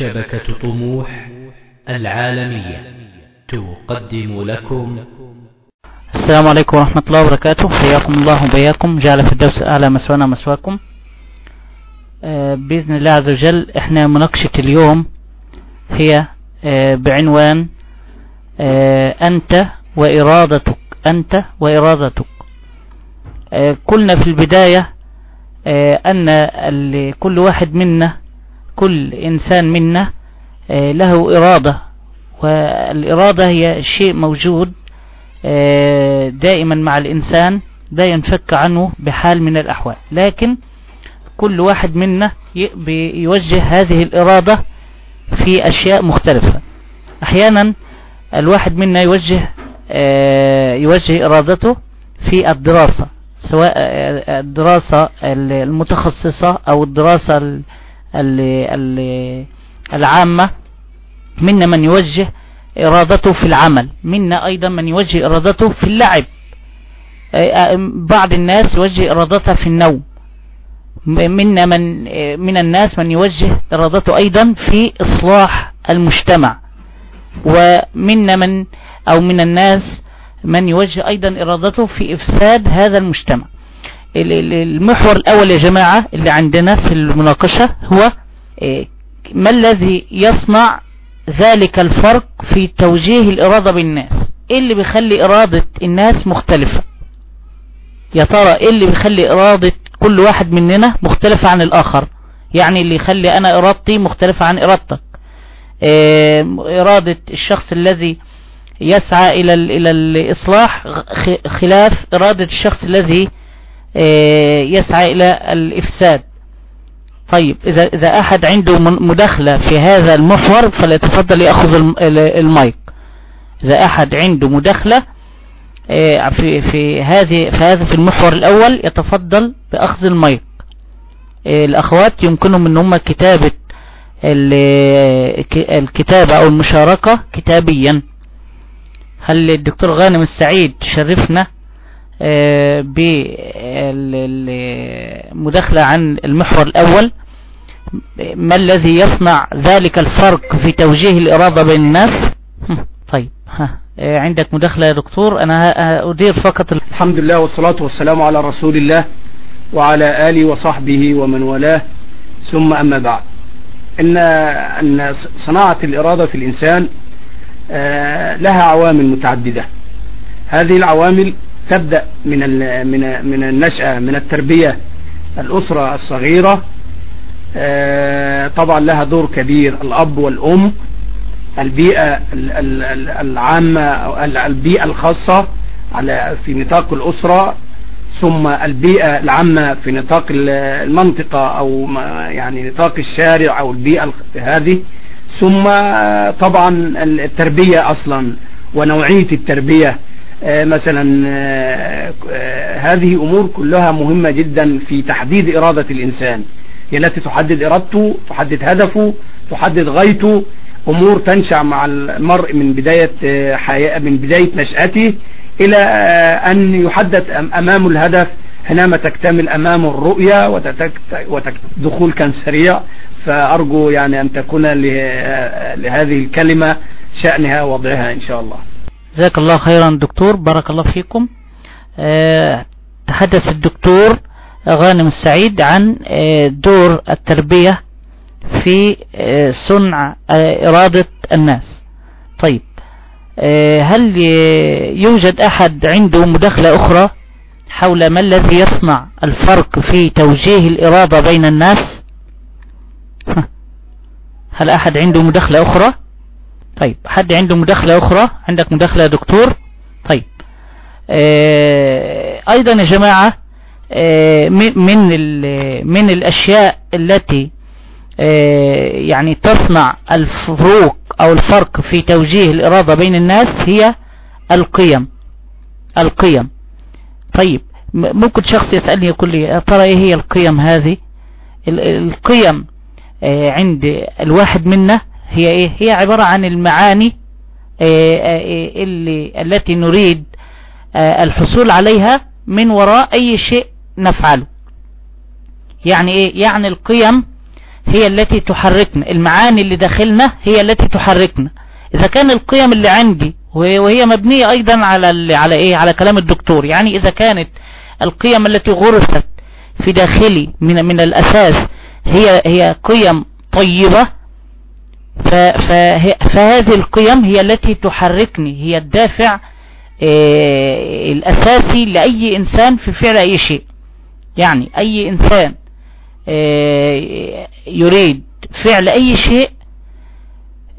شبكة طموح العالمية تقدم لكم. السلام عليكم ورحمة الله وبركاته. حياكم الله وبياكم. جعل في الدرس أعلى مسوانا مسواكم. آه، بإذن الله عز وجل إحنا مناقشة اليوم هي آه، بعنوان آه، أنت وإرادتك أنت وإرادتك. قلنا في البداية أن كل واحد منا كل إنسان منا له إرادة والإرادة هي شيء موجود دائما مع الإنسان لا ينفك عنه بحال من الأحوال. لكن كل واحد منا يوجه هذه الإرادة في أشياء مختلفة. أحيانا الواحد منا يوجه آه، يوجه إرادته في الدراسة سواء آه، الدراسة المتخصصة أو الدراسة العامة منا من يوجه إرادته في العمل منا أيضا من يوجه إرادته في اللعب. بعض الناس يوجه إرادته في النوم. منا من من الناس من يوجه إرادته أيضا في إصلاح المجتمع. ومنا من أو من الناس من يوجه أيضا إرادته في إفساد هذا المجتمع. المحور الأول يا جماعة اللي عندنا في المناقشة هو إيه، ما الذي يصنع ذلك الفرق في توجيه الإرادة بالناس؟ إيه اللي بيخلي إرادة الناس مختلفة؟ يا ترى إيه اللي بيخلي إرادة كل واحد مننا مختلفة عن الآخر؟ يعني اللي يخلي أنا إرادتي مختلفة عن إرادتك. إرادة الشخص الذي يسعى إلى الإصلاح خلاف إرادة الشخص الذي يسعى إلى الإفساد. طيب إذا إذا أحد عنده مداخلة في هذا المحور فليتفضل يأخذ المايك. إذا أحد عنده مداخلة في في هذه في هذا في المحور الأول يتفضل بأخذ المايك. الأخوات يمكنهم أن هم كتابة الكتابة أو المشاركة كتابيا. هل الدكتور غانم السعيد شرفنا؟ بالمداخلة عن المحور الأول ما الذي يصنع ذلك الفرق في توجيه الإرادة بين الناس؟ طيب ها عندك مداخلة يا دكتور؟ أنا أدير فقط الحمد لله والصلاة والسلام على رسول الله وعلى آله وصحبه ومن والاه. ثم أما بعد إن أن صناعة الإرادة في الإنسان آه، لها عوامل متعددة. هذه العوامل تبدأ من من من النشأة من التربية الأسرة الصغيرة. آه، طبعا لها دور كبير الأب والأم البيئة العامة أو البيئة الخاصة على في نطاق الأسرة ثم البيئة العامة في نطاق المنطقة أو يعني نطاق الشارع أو البيئة هذه. ثم طبعا التربية أصلا ونوعية التربية. مثلا آه، آه، هذه أمور كلها مهمة جدا في تحديد إرادة الإنسان. هي التي تحدد إرادته تحدد هدفه تحدد غايته. أمور تنشأ مع المرء من بداية حياة من بداية نشأته إلى أن يحدد أمامه الهدف. حينما تكتمل أمامه الرؤية ودخول كان سريع. فأرجو يعني أن تكون لهذه الكلمة شأنها وضعها إن شاء الله. جزاك الله خيرا دكتور بارك الله فيكم. أه تحدث الدكتور غانم السعيد عن أه دور التربية في أه صنع إرادة الناس. طيب هل يوجد أحد عنده مداخلة أخرى حول ما الذي يصنع الفرق في توجيه الإرادة بين الناس؟ هل أحد عنده مداخلة أخرى؟ طيب حد عنده مداخلة أخرى؟ عندك مداخلة يا دكتور؟ طيب. آه أيضا يا جماعة آه من من الأشياء التي آه يعني تصنع الفروق أو الفرق في توجيه الإرادة بين الناس هي القيم. القيم. طيب ممكن شخص يسألني يقول لي ترى إيه هي القيم هذه؟ القيم عند الواحد منا هي إيه؟ هي عبارة عن المعاني آه، آه، اللي التي نريد الحصول عليها من وراء أي شيء نفعله. يعني إيه؟ يعني القيم هي التي تحركنا. المعاني اللي داخلنا هي التي تحركنا. إذا كان القيم اللي عندي وهي مبنية أيضا على على إيه؟ على كلام الدكتور. يعني إذا كانت القيم التي غرست في داخلي من من الأساس هي هي قيم طيبة فهذه القيم هي التي تحركني هي الدافع آه، الأساسي لأي إنسان في فعل أي شيء. يعني أي إنسان آه، يريد فعل أي شيء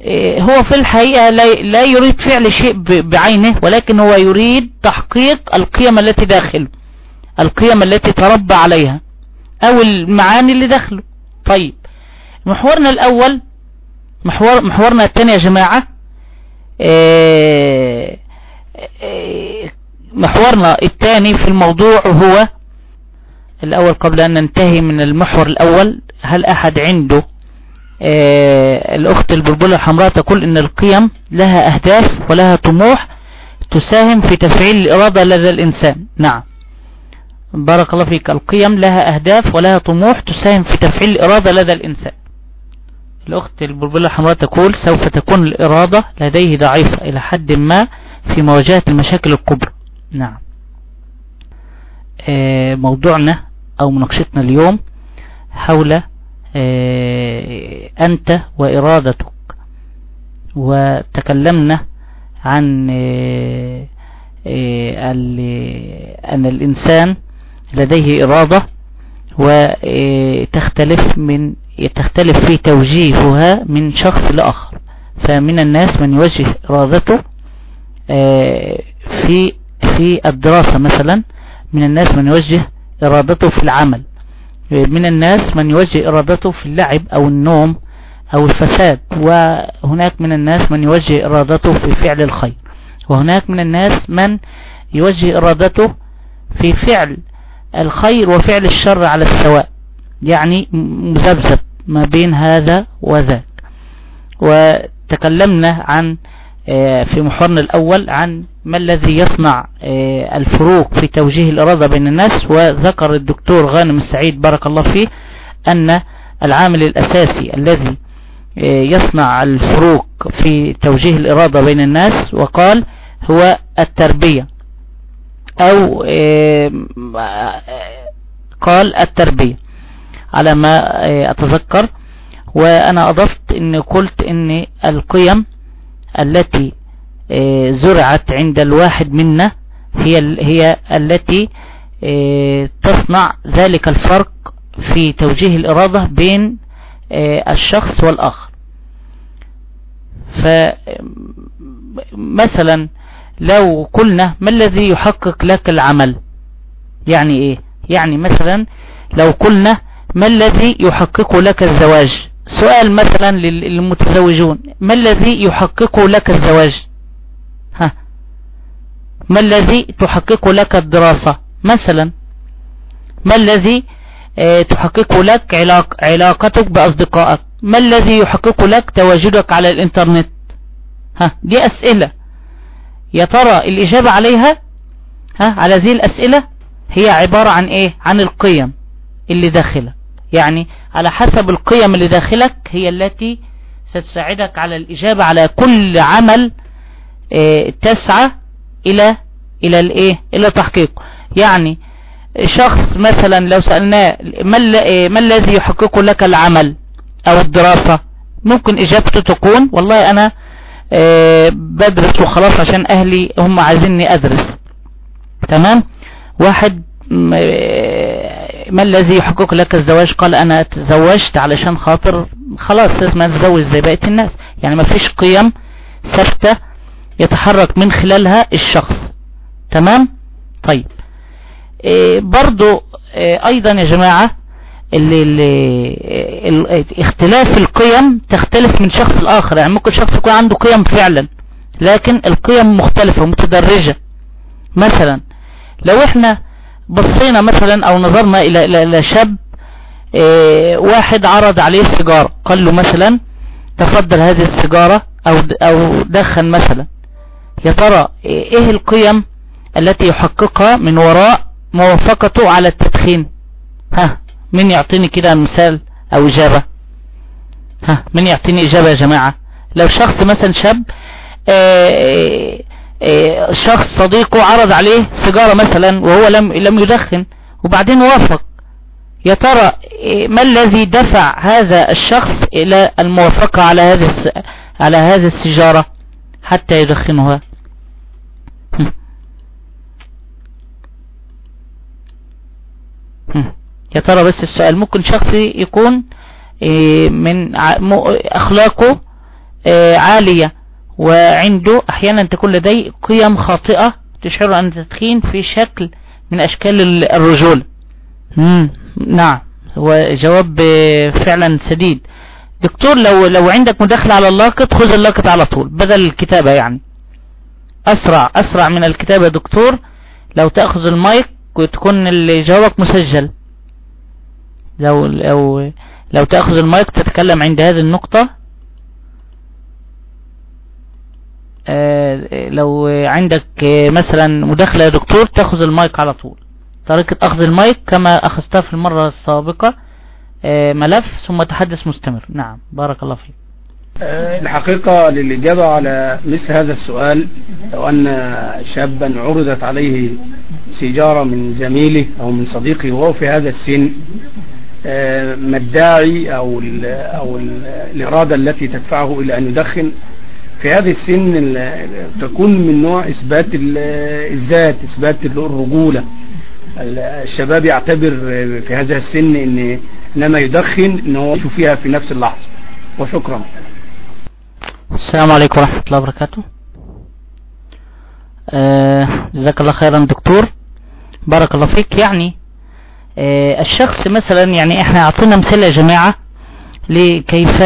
آه، هو في الحقيقة لا يريد فعل شيء بعينه ولكن هو يريد تحقيق القيم التي داخله القيم التي تربى عليها أو المعاني اللي داخله. طيب محورنا الأول محور محورنا الثاني يا جماعة آه، محورنا الثاني في الموضوع هو الأول قبل أن ننتهي من المحور الأول هل أحد عنده آه الأخت البلبلة الحمراء تقول إن القيم لها أهداف ولها طموح تساهم في تفعيل الإرادة لدى الإنسان. نعم. بارك الله فيك. القيم لها أهداف ولها طموح تساهم في تفعيل الإرادة لدى الإنسان. الأخت البلبلة الحمراء تقول سوف تكون الإرادة لديه ضعيفة إلى حد ما في مواجهة المشاكل الكبرى. نعم. آه موضوعنا أو مناقشتنا اليوم حول آه، أنت وإرادتك. وتكلمنا عن آه، أن الإنسان لديه إرادة وتختلف من تختلف في توجيهها من شخص لآخر. فمن الناس من يوجه إرادته في في الدراسة مثلا من الناس من يوجه إرادته في العمل. من الناس من يوجه إرادته في اللعب أو النوم أو الفساد. وهناك من الناس من يوجه إرادته في فعل الخير. وهناك من الناس من يوجه إرادته في فعل الخير وفعل الشر على السواء. يعني مذبذب. ما بين هذا وذاك. وتكلمنا عن آه، في محورنا الأول عن ما الذي يصنع آه، الفروق في توجيه الإرادة بين الناس. وذكر الدكتور غانم السعيد بارك الله فيه أن العامل الأساسي الذي آه، يصنع الفروق في توجيه الإرادة بين الناس وقال هو التربية. أو قال التربية. على ما أتذكر. وأنا أضفت أن قلت أن القيم التي آه، زرعت عند الواحد منا هي هي التي آه، تصنع ذلك الفرق في توجيه الإرادة بين آه، الشخص والآخر. فمثلا لو قلنا ما الذي يحقق لك العمل؟ يعني إيه؟ يعني مثلا لو قلنا ما الذي يحقق لك الزواج؟ سؤال مثلا للمتزوجون. ما الذي يحقق لك الزواج؟ ها. ما الذي تحقق لك الدراسة؟ مثلا. ما الذي آه تحقق لك علاق علاقتك بأصدقائك؟ ما الذي يحقق لك تواجدك على الإنترنت؟ ها. دي أسئلة. يا ترى الإجابة عليها؟ ها على هذه الأسئلة؟ هي عبارة عن إيه؟ عن القيم اللي داخلها يعني على حسب القيم اللي داخلك هي التي ستساعدك على الإجابة على كل عمل آه، تسعى إلى إلى الإيه؟ إلى تحقيق. يعني شخص مثلا لو سألناه ما, ما الذي يحقق لك العمل أو الدراسة؟ ممكن إجابته تكون والله أنا آه، بدرس وخلاص عشان أهلي هم عايزيني أدرس. تمام؟ واحد ما الذي يحقق لك الزواج؟ قال أنا تزوجت علشان خاطر خلاص لازم أتزوج زي بقية الناس. يعني ما فيش قيم ثابتة يتحرك من خلالها الشخص. تمام؟ طيب. إيه برضو إيه أيضا يا جماعة اللي اللي اختلاف القيم تختلف من شخص الآخر يعني ممكن شخص يكون عنده قيم فعلا لكن القيم مختلفة متدرجة مثلا لو إحنا بصينا مثلا أو نظرنا إلى إلى شاب آه واحد عرض عليه سيجارة قال له مثلا تفضل هذه السيجارة أو أو دخن مثلا. يا ترى إيه القيم التي يحققها من وراء موافقته على التدخين؟ ها مين يعطيني كده مثال أو إجابة؟ ها من يعطيني إجابة يا جماعة؟ لو شخص مثلا شاب آه، آه، شخص صديقه عرض عليه سيجارة مثلا وهو لم لم يدخن وبعدين وافق. يا ترى ما الذي دفع هذا الشخص إلى الموافقة على هذه على هذه السيجارة حتى يدخنها؟ يا ترى بس السؤال ممكن شخص يكون إيه، من أخلاقه إيه، عالية وعنده أحيانا تكون لديه قيم خاطئة تشعر أن التدخين في شكل من أشكال الرجولة نعم. هو جواب فعلا سديد. دكتور لو لو عندك مداخلة على اللاقط خذ اللاقط على طول بدل الكتابة يعني. أسرع أسرع من الكتابة دكتور. لو تأخذ المايك وتكون جوابك مسجل. لو لو لو تأخذ المايك تتكلم عند هذه النقطة آه، لو عندك مثلا مداخلة يا دكتور تأخذ المايك على طول. طريقة أخذ المايك كما أخذتها في المرة السابقة آه، ملف ثم تحدث مستمر. نعم بارك الله فيك. آه، الحقيقة للإجابة على مثل هذا السؤال لو أن شابا عرضت عليه سيجارة من زميله أو من صديقه وهو في هذا السن آه، ما الداعي أو, أو ال الإرادة التي تدفعه إلى أن يدخن؟ في هذه السن تكون من نوع إثبات الذات إثبات الرجولة. الشباب يعتبر في هذا السن إن لما يدخن إن هو فيها في نفس اللحظة. وشكرا. السلام عليكم ورحمة الله وبركاته. آه جزاك الله خيرا دكتور. بارك الله فيك. يعني آه الشخص مثلا يعني إحنا أعطينا مثال يا جماعة لكيف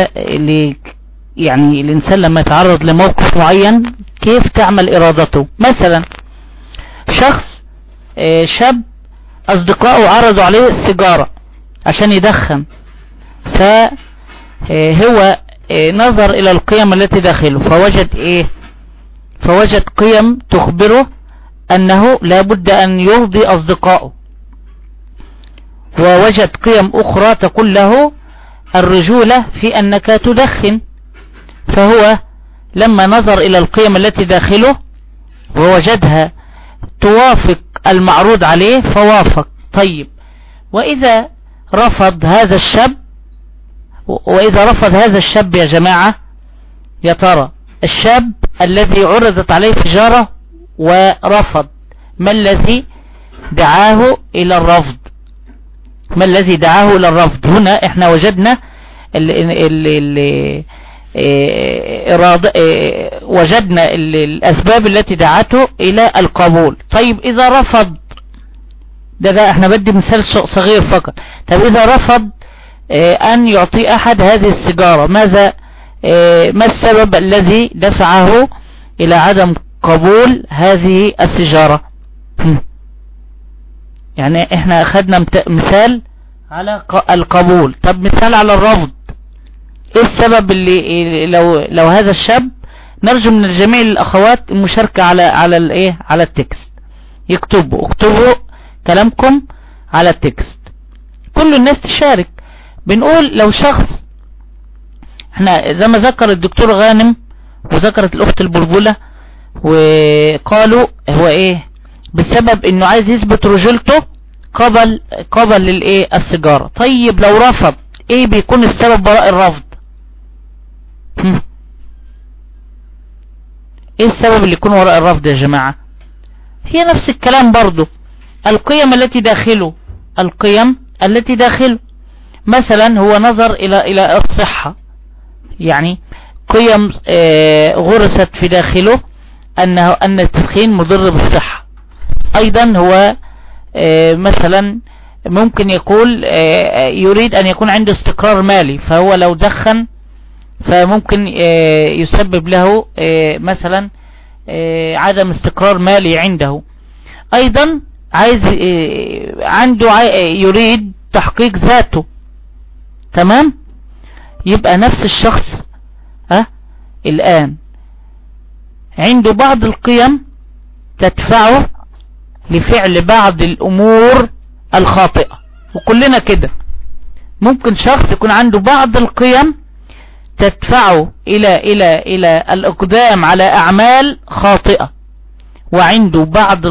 يعني الإنسان لما يتعرض لموقف معين كيف تعمل إرادته؟ مثلا شخص آه شاب اصدقائه عرضوا عليه السيجارة عشان يدخن. فهو آه، نظر إلى القيم التي داخله فوجد إيه؟ فوجد قيم تخبره أنه لابد أن يرضي أصدقائه. ووجد قيم أخرى تقول له الرجولة في أنك تدخن. فهو لما نظر إلى القيم التي داخله ووجدها توافق المعروض عليه فوافق. طيب وإذا رفض هذا الشاب وإذا رفض هذا الشاب يا جماعة يا ترى الشاب الذي عرضت عليه تجارة ورفض ما الذي دعاه إلى الرفض؟ ما الذي دعاه إلى الرفض؟ هنا إحنا وجدنا ال ال ال إرادة وجدنا الأسباب التي دعته إلى القبول. طيب إذا رفض ده, ده إحنا بدي مثال صغير فقط. طيب إذا رفض أن يعطي أحد هذه السيجارة ماذا؟ ما السبب الذي دفعه إلى عدم قبول هذه السيجارة؟ يعني إحنا أخذنا مثال على القبول. طب مثال على الرفض. إيه السبب اللي لو لو هذا الشاب نرجو من الجميع الأخوات المشاركة على على الايه على التكست. يكتبوا اكتبوا كلامكم على التكست. كل الناس تشارك. بنقول لو شخص إحنا زي ما ذكر الدكتور غانم وذكرت الأخت البلبلة وقالوا هو إيه؟ بسبب إنه عايز يثبت رجولته قبل قبل للايه السيجارة. طيب لو رفض إيه بيكون السبب وراء الرفض؟ إيه السبب اللي يكون وراء الرفض يا جماعة؟ هي نفس الكلام برضو. القيم التي داخله القيم التي داخله. مثلا هو نظر إلى إلى الصحة. يعني قيم آه، غرست في داخله أنه أن التدخين مضر بالصحة. أيضا هو آه، مثلا ممكن يقول آه، يريد أن يكون عنده استقرار مالي فهو لو دخن فممكن آه، يسبب له آه، مثلا آه، عدم استقرار مالي عنده. أيضا عايز عنده يريد تحقيق ذاته. تمام؟ يبقى نفس الشخص ها الآن. عنده بعض القيم تدفعه لفعل بعض الأمور الخاطئة. وكلنا كده. ممكن شخص يكون عنده بعض القيم تدفعه إلى إلى إلى الإقدام على أعمال خاطئة. وعنده بعض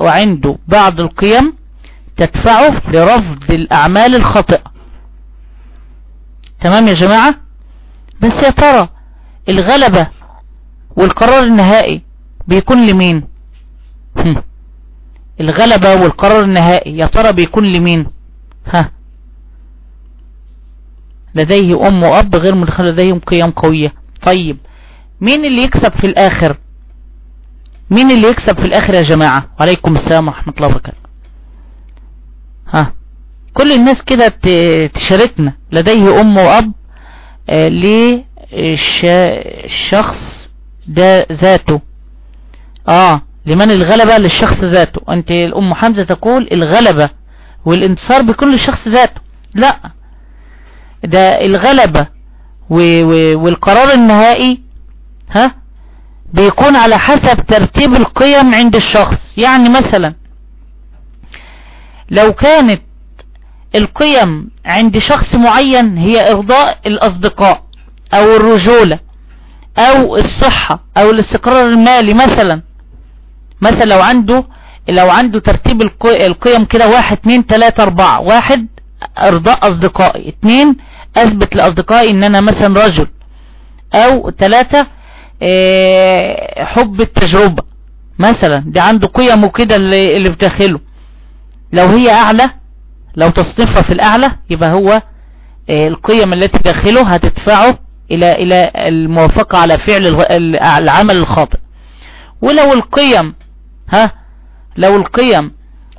وعنده بعض القيم تدفعه لرفض الأعمال الخاطئة. تمام يا جماعة؟ بس يا ترى الغلبة والقرار النهائي بيكون لمين؟ الغلبة والقرار النهائي يا ترى بيكون لمين؟ ها. لديه أم وأب غير مدخل لديهم قيم قوية. طيب مين اللي يكسب في الآخر؟ مين اللي يكسب في الآخر يا جماعة؟ وعليكم السلام ورحمة الله وبركاته. ها كل الناس كده تشاركنا. لديه أم وأب آه للشخص ده ذاته. آه لمن الغلبة؟ للشخص ذاته. أنت الأم حمزة تقول الغلبة والانتصار بيكون للشخص ذاته. لا ده الغلبة والقرار النهائي ها بيكون على حسب ترتيب القيم عند الشخص. يعني مثلا لو كانت القيم عند شخص معين هي إرضاء الأصدقاء أو الرجولة أو الصحة أو الاستقرار المالي مثلا مثلا لو عنده لو عنده ترتيب القيم كده واحد اتنين تلاتة أربعة واحد إرضاء أصدقائي اتنين أثبت لأصدقائي إن أنا مثلا رجل أو تلاتة آه حب التجربة. مثلا دي عنده قيمه كده اللي, في داخله. لو هي أعلى لو تصنيفها في الأعلى يبقى هو آه القيم التي داخله هتدفعه إلى إلى الموافقة على فعل العمل الخاطئ. ولو القيم ها لو القيم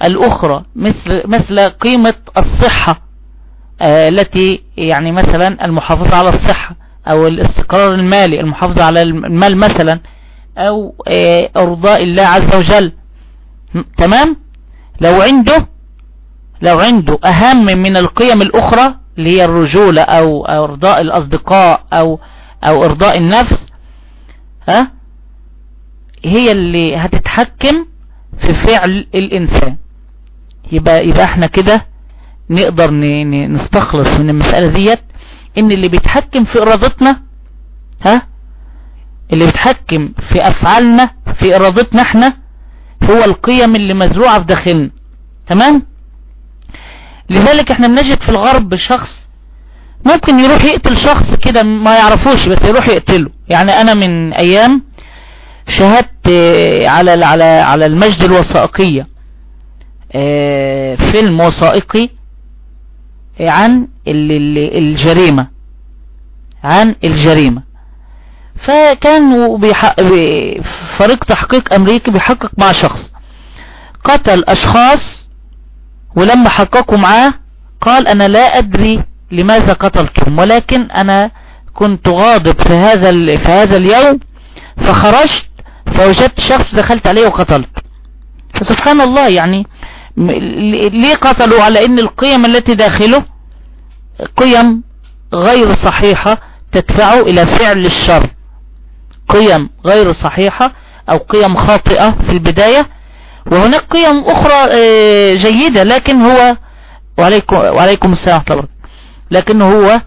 الأخرى مثل مثل قيمة الصحة آه التي يعني مثلا المحافظة على الصحة أو الاستقرار المالي المحافظة على المال مثلا أو آه أرضاء الله عز وجل. تمام؟ لو عنده لو عنده أهم من القيم الأخرى اللي هي الرجولة أو أرضاء الأصدقاء أو أو إرضاء النفس ها هي اللي هتتحكم في فعل الإنسان. يبقى يبقى إحنا كده نقدر نستخلص من المسألة ديت إن اللي بيتحكم في إرادتنا ها؟ اللي بيتحكم في أفعالنا في إرادتنا إحنا هو القيم اللي مزروعة في داخلنا. تمام؟ لذلك إحنا بنجد في الغرب شخص ممكن يروح يقتل شخص كده ما يعرفوش بس يروح يقتله. يعني أنا من أيام شاهدت على على على المجد الوثائقية فيلم وثائقي عن الجريمة. عن الجريمة. فكان فريق تحقيق أمريكي بيحقق مع شخص. قتل أشخاص ولما حققوا معاه قال أنا لا أدري لماذا قتلتم ولكن أنا كنت غاضب في هذا في هذا اليوم فخرجت فوجدت شخص دخلت عليه وقتلت فسبحان الله يعني ليه قتلوا؟ على إن القيم التي داخله قيم غير صحيحة تدفعه إلى فعل الشر. قيم غير صحيحة أو قيم خاطئة في البداية. وهناك قيم أخرى جيدة لكن هو وعليكم, وعليكم السلام ورحمة لكن هو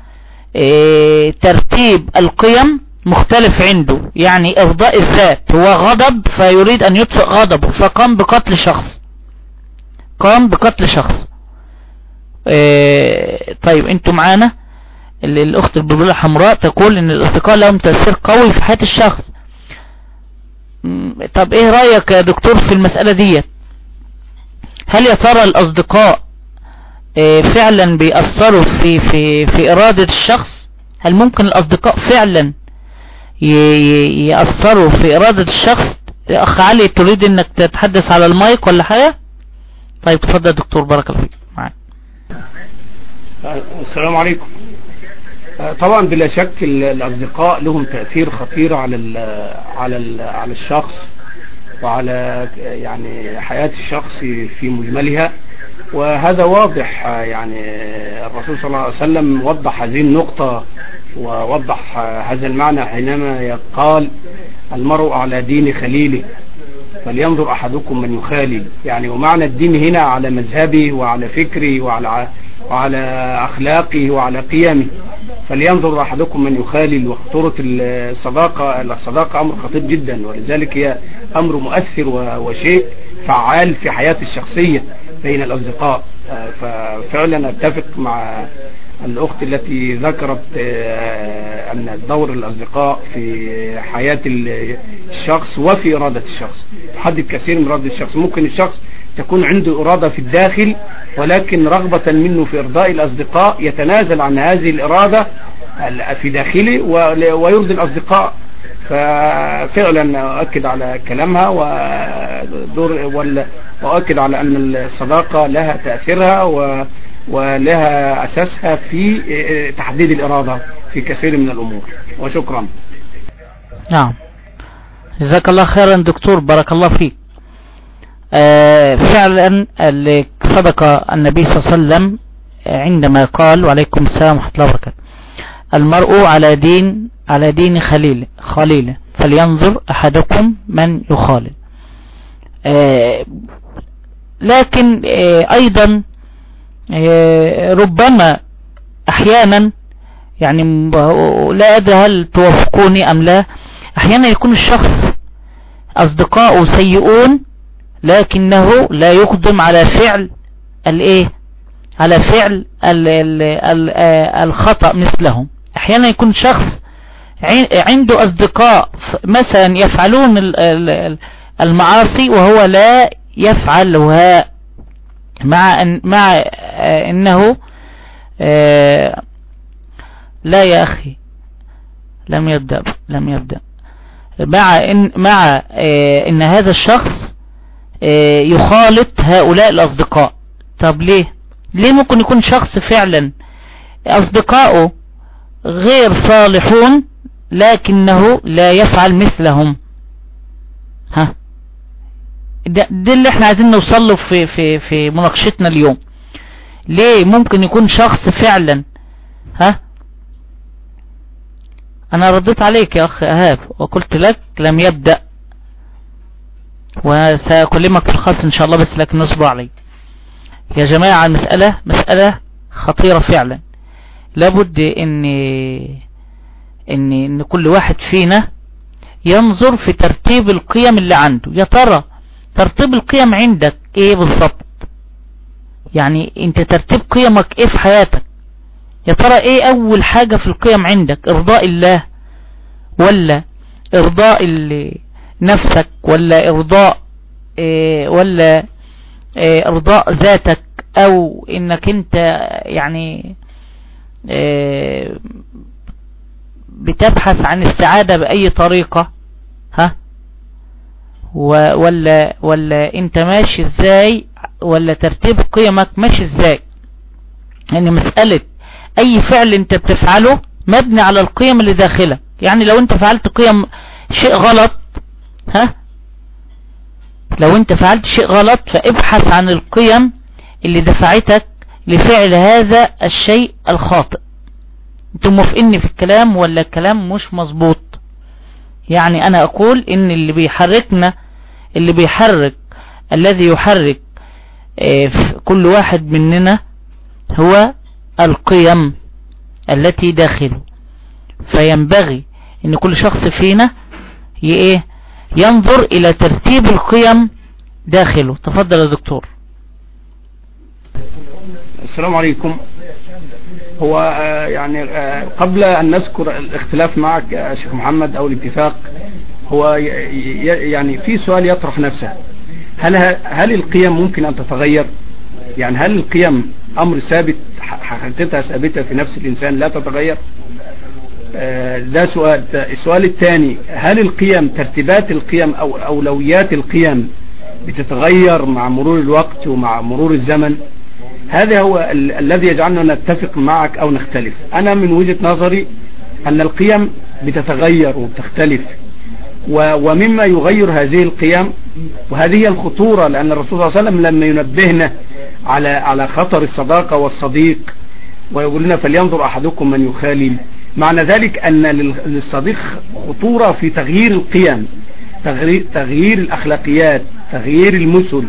ترتيب القيم مختلف عنده. يعني إرضاء الذات. هو غضب فيريد أن يطفئ غضبه فقام بقتل شخص. قام بقتل شخص. آه طيب أنتوا معانا؟ الاخت البلبلة الحمراء تقول إن الأصدقاء لهم تأثير قوي في حياة الشخص. طب إيه رأيك يا دكتور في المسألة دي هل يا ترى الأصدقاء آه فعلا بيأثروا في في في إرادة الشخص؟ هل ممكن الأصدقاء فعلا يأثروا في إرادة الشخص؟ أخ علي تريد إنك تتحدث على المايك ولا حاجة؟ طيب تفضل دكتور بارك الله فيك. معاك. السلام عليكم. طبعا بلا شك الأصدقاء لهم تأثير خطير على ال على ال على الشخص وعلى يعني حياة الشخص في مجملها. وهذا واضح يعني الرسول صلى الله عليه وسلم وضح هذه النقطة ووضح هذا المعنى حينما قال المرء على دين خليله. فلينظر أحدكم من يخالي يعني ومعنى الدين هنا على مذهبه وعلى فكره وعلى وعلى أخلاقه وعلى قيمه. فلينظر أحدكم من يخالل وخطورة الصداقة الصداقة أمر خطير جدا ولذلك هي أمر مؤثر وشيء فعال في حياة الشخصية بين الأصدقاء. ففعلا أتفق مع الأخت التي ذكرت آه، أن دور الأصدقاء في حياة الشخص وفي إرادة الشخص. تحدد كثير من إرادة الشخص. ممكن الشخص تكون عنده إرادة في الداخل ولكن رغبة منه في إرضاء الأصدقاء يتنازل عن هذه الإرادة في داخله ويرضي الأصدقاء. ففعلا أؤكد على كلامها ودور وأؤكد على أن الصداقة لها تأثيرها ولها أساسها في تحديد الإرادة في كثير من الأمور. وشكرا. نعم. جزاك الله خيرا دكتور بارك الله فيك. آه فعلا صدق النبي صلى الله عليه وسلم عندما قال وعليكم السلام ورحمة الله وبركاته. المرء على دين على دين خليل خليله. فلينظر أحدكم من يخالل. آه لكن آه أيضا آه ربما أحيانا يعني لا أدري هل توافقوني أم لا أحيانا يكون الشخص أصدقاؤه سيئون لكنه لا يقدم على فعل الإيه؟ على فعل ال ال ال الخطأ مثلهم. أحيانا يكون شخص عنده أصدقاء مثلا يفعلون المعاصي وهو لا يفعلها مع أن مع إنه لا يا أخي لم يبدأ لم يبدأ. مع إن مع إن هذا الشخص يخالط هؤلاء الأصدقاء. طب ليه؟ ليه ممكن يكون شخص فعلا أصدقائه غير صالحون لكنه لا يفعل مثلهم؟ ها؟ ده, ده اللي إحنا عايزين نوصل له في, في, في مناقشتنا اليوم. ليه ممكن يكون شخص فعلا ها؟ أنا رديت عليك يا اخ أهاب وقلت لك لم يبدأ. وسأكلمك في الخاص إن شاء الله بس لكن نصبر علي. يا جماعة المسألة مسألة خطيرة فعلا. لابد ان ان إن كل واحد فينا ينظر في ترتيب القيم اللي عنده. يا ترى ترتيب القيم عندك إيه بالظبط يعني أنت ترتيب قيمك إيه في حياتك؟ يا ترى إيه أول حاجة في القيم عندك؟ إرضاء الله ولا إرضاء نفسك ولا إرضاء إيه ولا إيه إرضاء ذاتك؟ أو إنك أنت يعني إيه بتبحث عن السعادة بأي طريقة؟ ولا ولا انت ماشي إزاي؟ ولا ترتيب قيمك ماشي إزاي؟ يعني مسألة أي فعل انت بتفعله مبني على القيم اللي داخلك يعني لو انت فعلت قيم شيء غلط ها؟ لو انت فعلت شيء غلط فابحث عن القيم اللي دفعتك لفعل هذا الشيء الخاطئ. أنتم موافقيني في الكلام ولا الكلام مش مظبوط؟ يعني أنا أقول إن اللي بيحركنا اللي بيحرك الذي يحرك آه كل واحد مننا هو القيم التي داخله. فينبغي إن كل شخص فينا إيه ينظر إلى ترتيب القيم داخله. تفضل يا دكتور. السلام عليكم. هو يعني قبل أن نذكر الاختلاف معك يا شيخ محمد أو الاتفاق هو يعني في سؤال يطرح نفسه. هل هل القيم ممكن أن تتغير؟ يعني هل القيم أمر ثابت؟ حقيقتها ثابتة في نفس الإنسان لا تتغير؟ ده سؤال. السؤال الثاني هل القيم ترتيبات القيم أو أولويات القيم بتتغير مع مرور الوقت ومع مرور الزمن؟ هذا هو ال الذي يجعلنا نتفق معك أو نختلف. أنا من وجهة نظري أن القيم بتتغير وبتختلف. ومما يغير هذه القيم وهذه الخطورة لأن الرسول صلى الله عليه وسلم لما ينبهنا على على خطر الصداقة والصديق ويقول لنا فلينظر أحدكم من يخالل معنى ذلك أن للصديق خطورة في تغيير القيم تغيير الأخلاقيات تغيير المثل.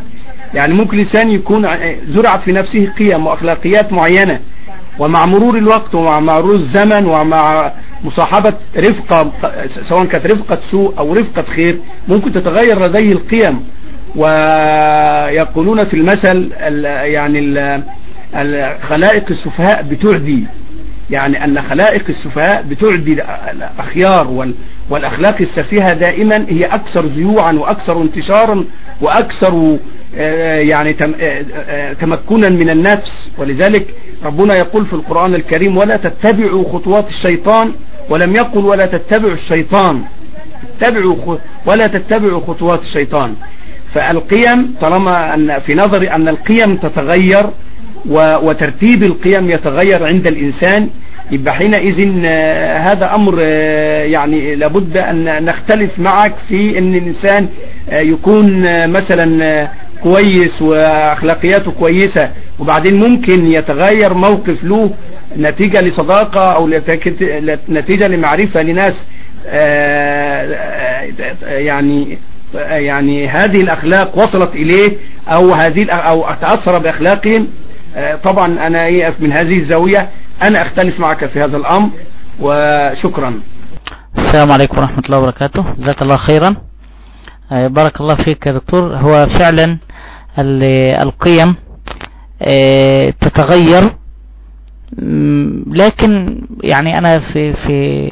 يعني ممكن الإنسان يكون زرعت في نفسه قيم وأخلاقيات معينة ومع مرور الوقت ومع مرور الزمن ومع مصاحبة رفقة سواء كانت رفقة سوء أو رفقة خير ممكن تتغير لديه القيم. ويقولون في المثل يعني الخلائق السفهاء بتعدي. يعني أن خلائق السفهاء بتعدي الأخيار والأخلاق السفيهة دائما هي أكثر زيوعا وأكثر انتشارا وأكثر يعني آه، آه، تمكنا من النفس. ولذلك ربنا يقول في القرآن الكريم ولا تتبعوا خطوات الشيطان. ولم يقل ولا تتبعوا الشيطان. اتبعوا ولا تتبعوا خطوات الشيطان. فالقيم طالما أن في نظري أن القيم تتغير وترتيب القيم يتغير عند الإنسان يبقى حينئذ آه، هذا أمر آه، يعني لابد أن نختلف معك في أن الإنسان آه، يكون مثلا كويس وأخلاقياته كويسة وبعدين ممكن يتغير موقف له نتيجة لصداقة أو نتيجة لمعرفة لناس يعني يعني هذه الأخلاق وصلت إليه أو هذه أو تأثر بأخلاقهم. طبعا أنا يقف من هذه الزاوية أنا أختلف معك في هذا الأمر وشكرا. السلام عليكم ورحمة الله وبركاته. جزاك الله خيرا. آه، بارك الله فيك يا دكتور. هو فعلا القيم آه، تتغير. لكن يعني أنا في في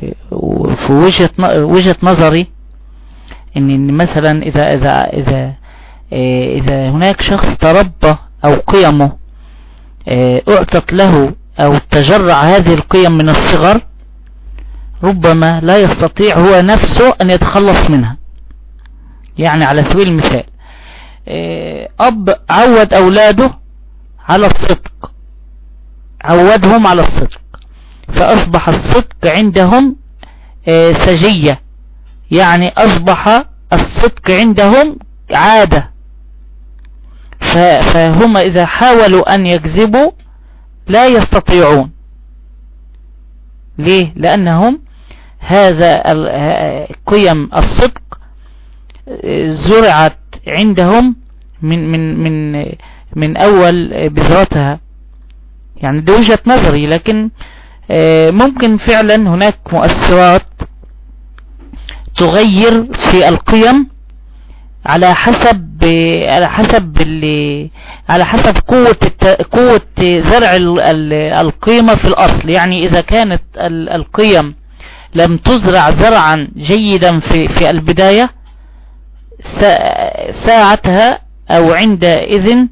في وجهة وجهة نظري ان مثلا اذا اذا إذا إذا هناك شخص تربى أو قيمه آه، أعطت له أو تجرع هذه القيم من الصغر ربما لا يستطيع هو نفسه أن يتخلص منها. يعني على سبيل المثال آه، أب عود أولاده على الصدق عودهم على الصدق فأصبح الصدق عندهم آه، سجية. يعني أصبح الصدق عندهم عادة. فهم إذا حاولوا أن يكذبوا لا يستطيعون. ليه؟ لأنهم هذا قيم الصدق زرعت عندهم من من من من أول بذرتها. يعني دي وجهة نظري لكن آه، ممكن فعلا هناك مؤثرات تغير في القيم على حسب على حسب اللي على حسب قوة قوة زرع القيمة في الأصل. يعني إذا كانت القيم لم تزرع زرعا جيدا في في البداية ساعتها أو عندئذ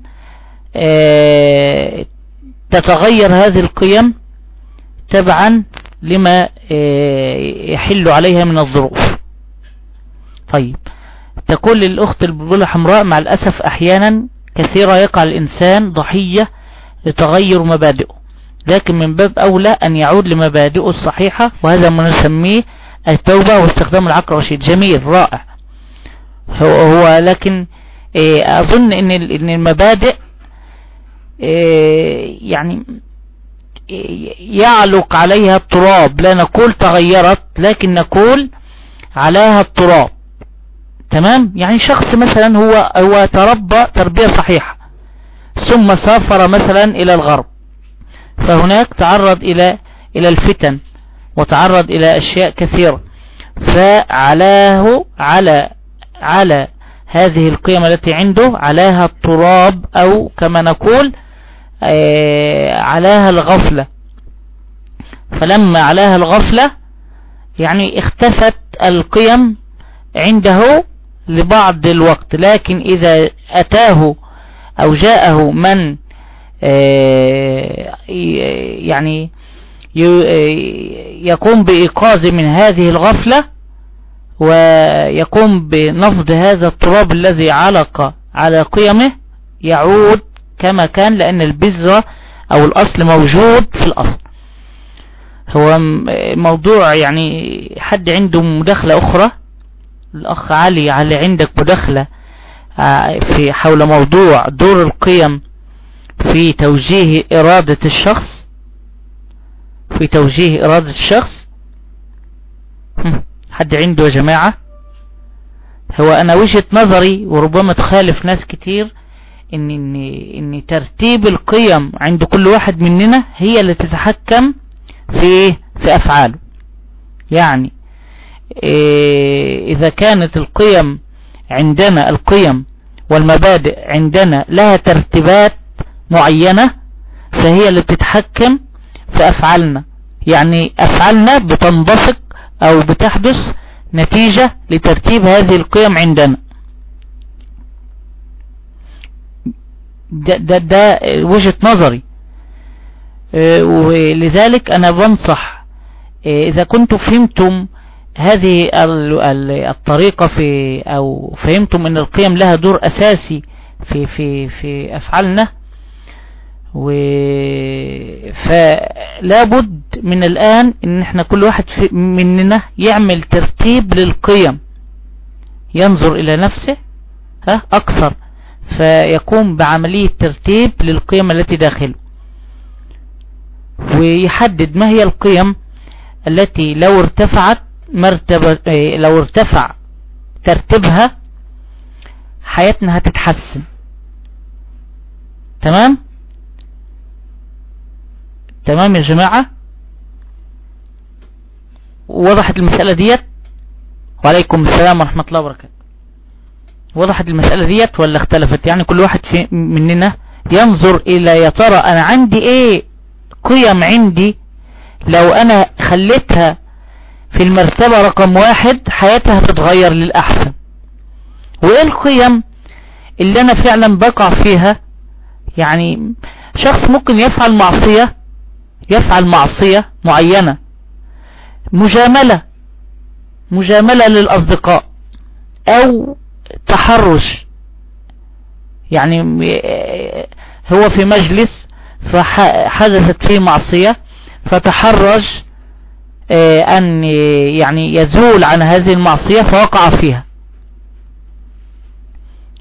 آه، تتغير هذه القيم تبعا لما آه، يحل عليها من الظروف. طيب. تقول للأخت البلبلة حمراء مع الأسف أحيانا كثيرا يقع الإنسان ضحية لتغير مبادئه. لكن من باب أولى أن يعود لمبادئه الصحيحة وهذا ما نسميه التوبة واستخدام العقل الرشيد. جميل رائع. هو, هو لكن إيه، أظن إن المبادئ إيه، يعني إيه، يعلق عليها التراب. لا نقول تغيرت لكن نقول عليها التراب. تمام؟ يعني شخص مثلا هو هو تربى تربية صحيحة ثم سافر مثلا إلى الغرب فهناك تعرض إلى إلى الفتن وتعرض إلى أشياء كثيرة فعلاه على على هذه القيم التي عنده علاها التراب أو كما نقول آه، علاها الغفلة. فلما علاها الغفلة يعني اختفت القيم عنده لبعض الوقت لكن إذا أتاه أو جاءه من آه، يعني يقوم بإيقاظ من هذه الغفلة ويقوم بنفض هذا التراب الذي علق على قيمه يعود كما كان لأن البذرة أو الأصل موجود في الأصل. هو موضوع يعني حد عنده مداخلة أخرى؟ الأخ علي علي عندك مداخلة آه، في حول موضوع دور القيم في توجيه إرادة الشخص في توجيه إرادة الشخص. حد عنده يا جماعة؟ هو أنا وجهة نظري وربما تخالف ناس كتير ان ان إن ترتيب القيم عند كل واحد مننا هي اللي تتحكم في في أفعاله. يعني إيه إذا كانت القيم عندنا القيم والمبادئ عندنا لها ترتيبات معينة فهي اللي بتتحكم في أفعالنا. يعني أفعالنا بتنبثق أو بتحدث نتيجة لترتيب هذه القيم عندنا. ده, ده, ده وجهة نظري. آه، ولذلك أنا بنصح آه، إذا كنتم فهمتم هذه الطريقة في أو فهمتم إن القيم لها دور أساسي في في في أفعالنا. و فلا بد من الآن إن إحنا كل واحد مننا يعمل ترتيب للقيم. ينظر إلى نفسه ها أكثر. فيقوم بعملية ترتيب للقيم التي داخله. ويحدد ما هي القيم التي لو ارتفعت مرتبة إيه، لو ارتفع ترتيبها حياتنا هتتحسن. تمام؟ تمام يا جماعة؟ وضحت المسألة ديت؟ وعليكم السلام ورحمة الله وبركاته. وضحت المسألة ديت ولا اختلفت؟ يعني كل واحد في مننا ينظر إلى يا ترى أنا عندي إيه؟ قيم عندي. لو أنا خليتها في المرتبة رقم واحد حياتها هتتغير للأحسن. وإيه القيم اللي أنا فعلا بقع فيها؟ يعني شخص ممكن يفعل معصية يفعل معصية معينة. مجاملة مجاملة للأصدقاء أو تحرش. يعني هو في مجلس فحدثت فيه معصية فتحرج آه، أن يعني يزول عن هذه المعصية فوقع فيها.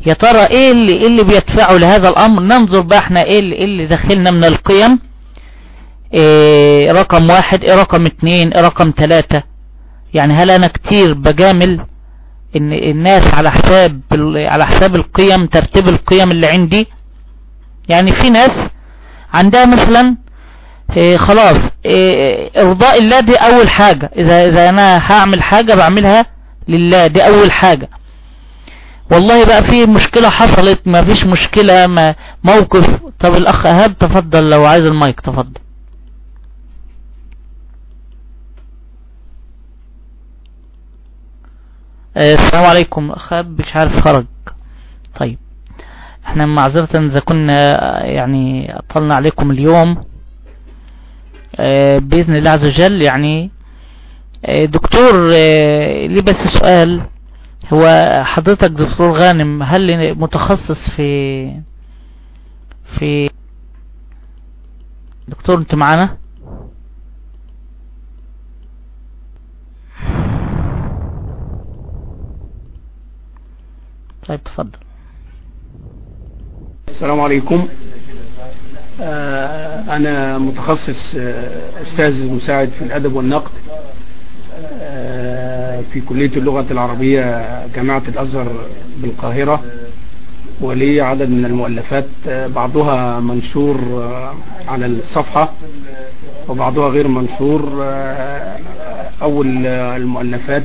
يا ترى إيه اللي, إيه اللي بيدفعه لهذا الأمر؟ ننظر بقى إحنا إيه اللي, إيه اللي دخلنا من القيم. إيه رقم واحد إيه رقم اتنين إيه رقم تلاتة؟ يعني هل أنا كتير بجامل إن الناس على حساب على حساب القيم ترتيب القيم اللي عندي؟ يعني في ناس عندها مثلا إيه خلاص. إيه إرضاء الله دي أول حاجة. إذا إذا أنا هعمل حاجة بعملها لله دي أول حاجة. والله بقى في مشكلة حصلت ما فيش مشكلة ما موقف. طب الأخ أهاب تفضل. لو عايز المايك تفضل. آه، السلام عليكم. اخاب مش عارف خرج. طيب. إحنا معذرة إذا كنا يعني أطلنا عليكم اليوم. آه، بإذن الله عز وجل يعني آه، دكتور لي بس سؤال. هو حضرتك دكتور غانم هل متخصص في في دكتور انت معانا؟ طيب تفضل السلام عليكم. آه، أنا متخصص آه، أستاذ مساعد في الأدب والنقد آه، في كلية اللغة العربية جامعة الأزهر بالقاهرة ولي عدد من المؤلفات بعضها منشور على الصفحة وبعضها غير منشور أول المؤلفات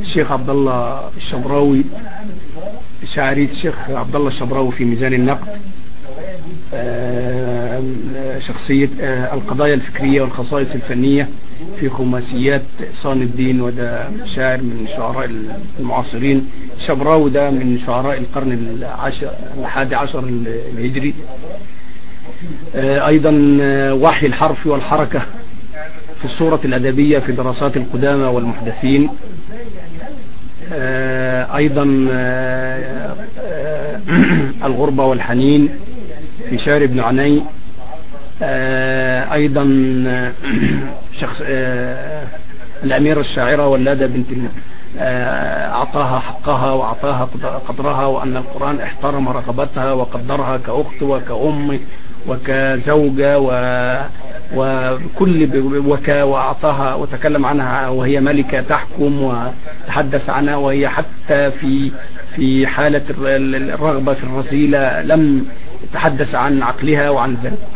الشيخ عبد الله الشبراوي شعرية الشيخ عبد الله الشبراوي في ميزان النقد. آه، شخصية آه، القضايا الفكرية والخصائص الفنية في خماسيات صان الدين وده شاعر من شعراء المعاصرين شبراوي ده من شعراء القرن العشر الحادي عشر الهجري. آه، أيضا وحي الحرف والحركة في الصورة الأدبية في دراسات القدامى والمحدثين. آه، أيضا آه، آه، الغربة والحنين. في شعر ابن عني أيضا شخص الأميرة الشاعرة ولادة بنت أعطاها حقها وأعطاها قدرها وأن القرآن احترم رغبتها وقدرها كأخت وكأم وكزوجة و وكل وك وأعطاها وتكلم عنها وهي ملكة تحكم وتحدث عنها وهي حتى في في حالة الرغبة في الرذيلة لم يتحدث عن عقلها وعن ذلك